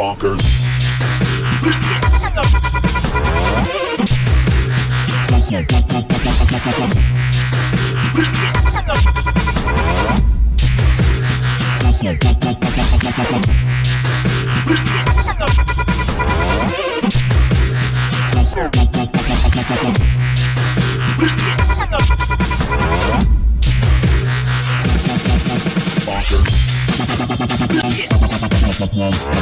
Bonkers. Bonkers.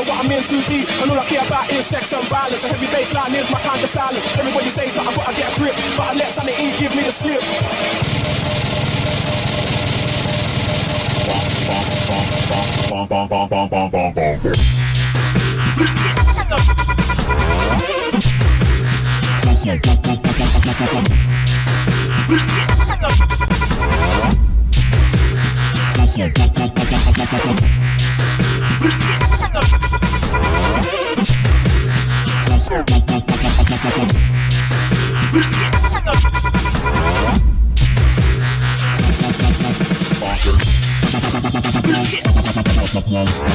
Shallow, but I'm in too deep. And all I care about is sex and violence. A heavy bassline is my kind of silence. Everybody says that I gotta get a grip, but I let sanity give me the slip. Bonk, bonk, bonk, bonk, bonk, bonk, bonk. Bonkers.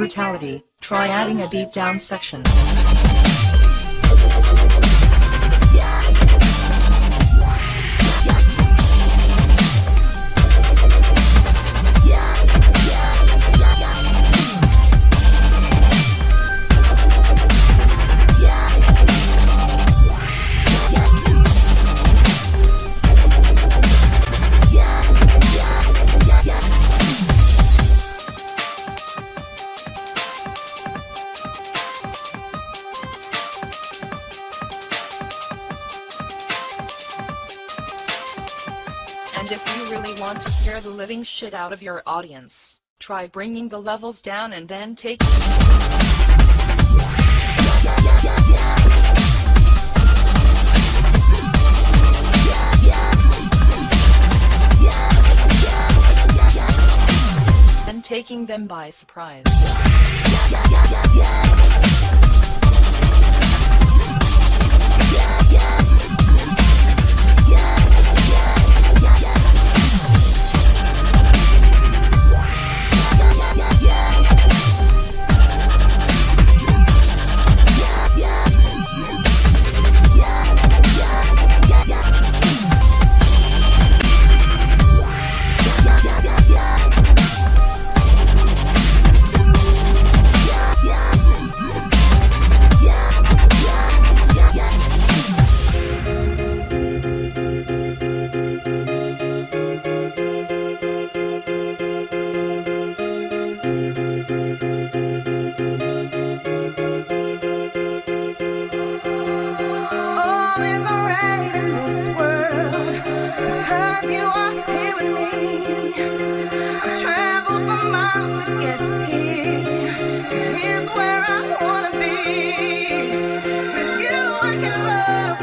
Brutality, try adding a beatdown section. Shit out of your audience, try bringing the levels down and then take and taking them by surprise. All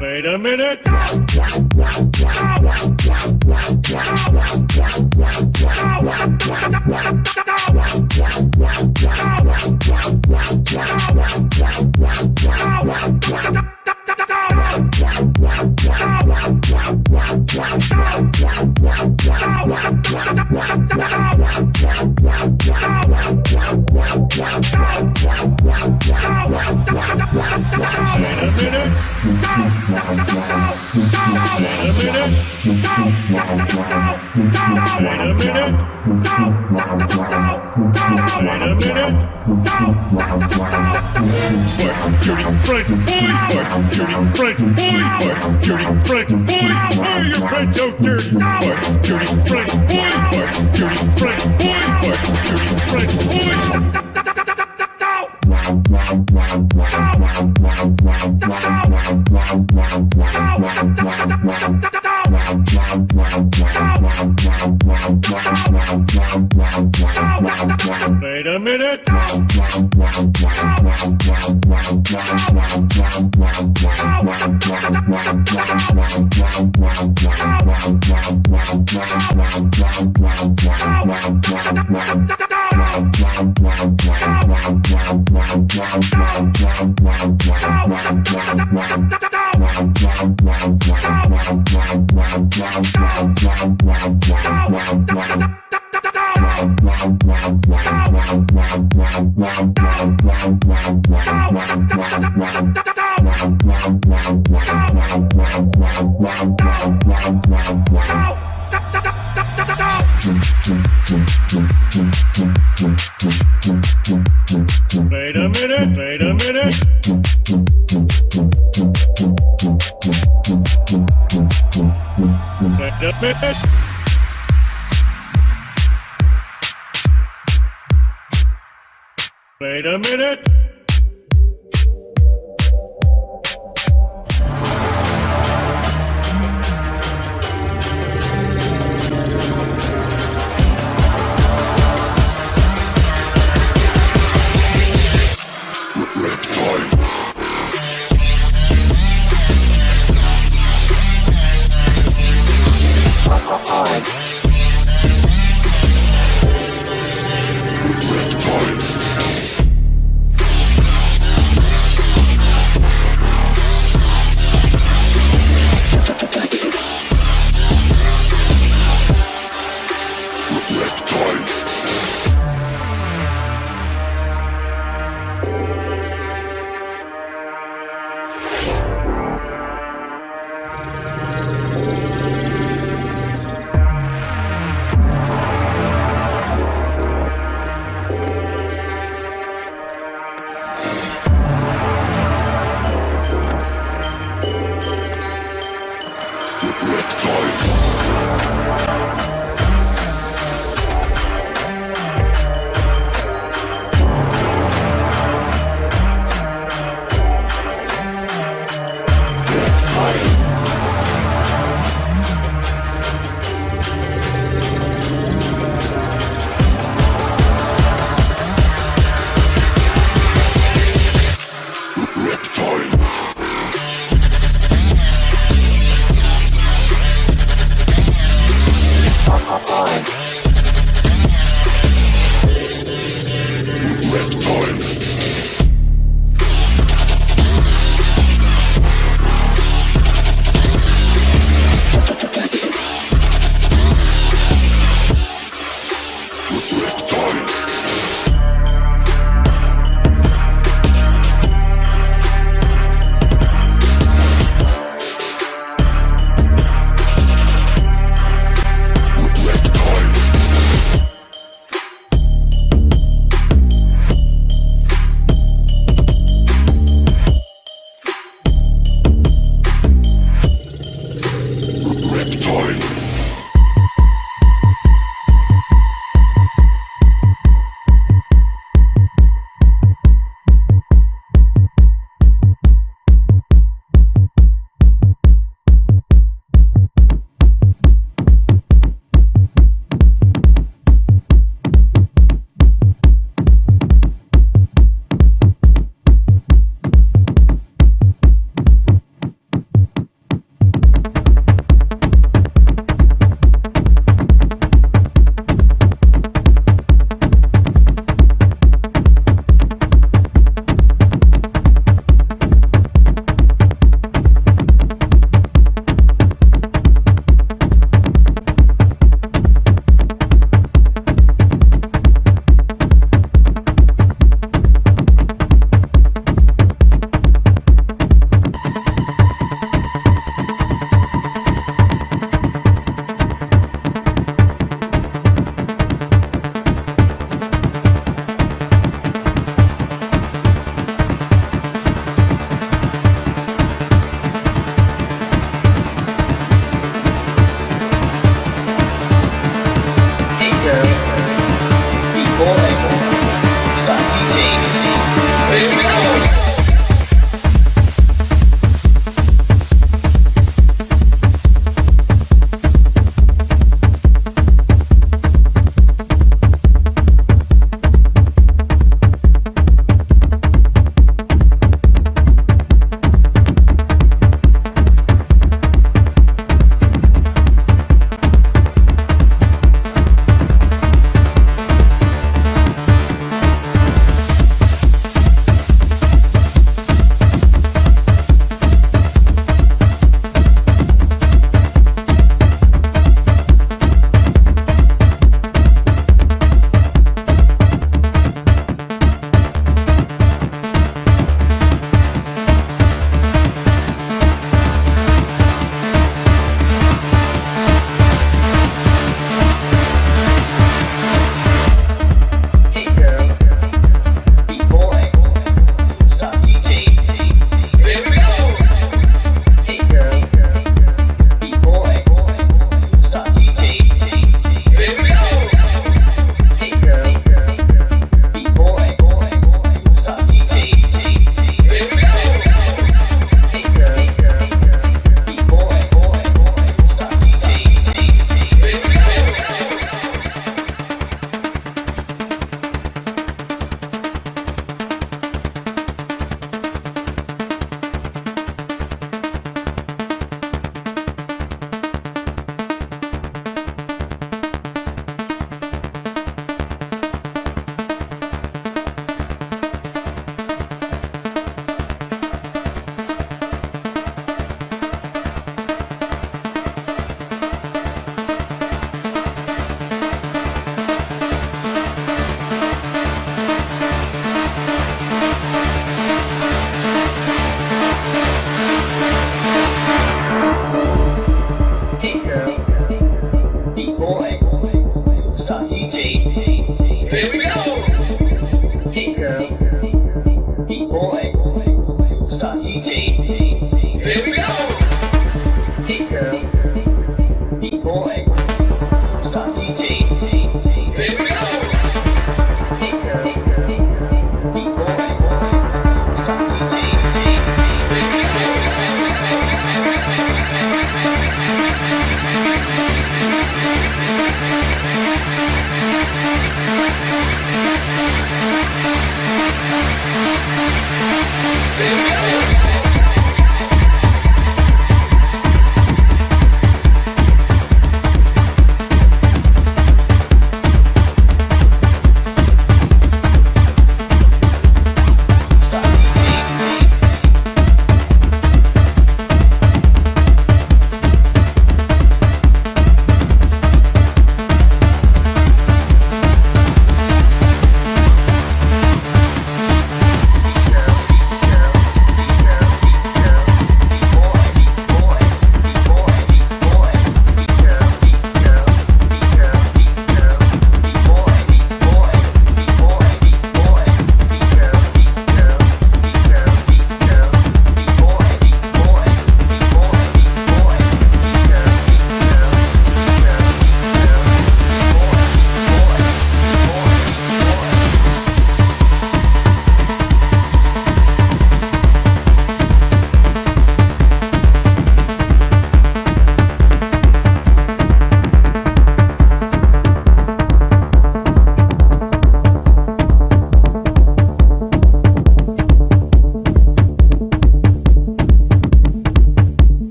Wait a minute. Wait a minute.